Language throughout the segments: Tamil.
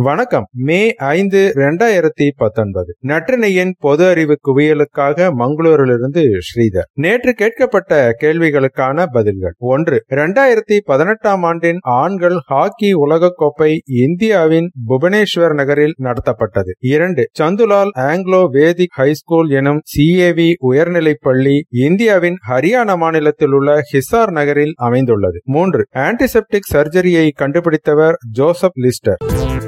வணக்கம். மே ஐந்து இரண்டாயிரத்தி பத்தொன்பது. நற்றினையின் பொது அறிவு குவியலுக்காக மங்களூரிலிருந்து ஸ்ரீதர். நேற்று கேட்கப்பட்ட கேள்விகளுக்கான பதில்கள். ஒன்று இரண்டாயிரத்தி பதினெட்டாம் ஆண்டின் ஆண்கள் ஹாக்கி உலகக்கோப்பை இந்தியாவின் புவனேஸ்வர் நகரில் நடத்தப்பட்டது. இரண்டு Chandulal Anglo Vedic high school எனும் சிஏவி உயர்நிலைப் பள்ளி இந்தியாவின் ஹரியானா மாநிலத்தில் உள்ள ஹிசார் நகரில் அமைந்துள்ளது. மூன்று ஆன்டிசெப்டிக் சர்ஜரியை கண்டுபிடித்தவர் ஜோசப் லிஸ்டர்.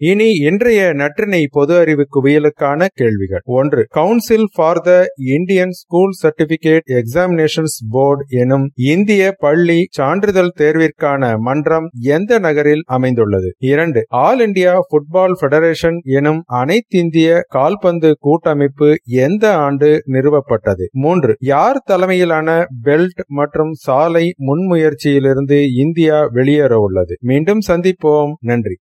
இனி இன்றைய நற்றினை பொது அறிவு குவியலுக்கான கேள்விகள். ஒன்று council for the Indian school certificate examinations board எனும் இந்திய பள்ளி சான்றிதழ் தேர்விற்கான மன்றம் எந்த நகரில் அமைந்துள்ளது? இரண்டு ஆல் இண்டியா புட்பால் பெடரேஷன் எனும் அனைத்திந்திய கால்பந்து கூட்டமைப்பு எந்த ஆண்டு நிறுவப்பட்டது? மூன்று யார் தலைமையிலான பெல்ட் மற்றும் சாலை முன்முயற்சியிலிருந்து இந்தியா வெளியேற உள்ளது? மீண்டும் சந்திப்போம். நன்றி.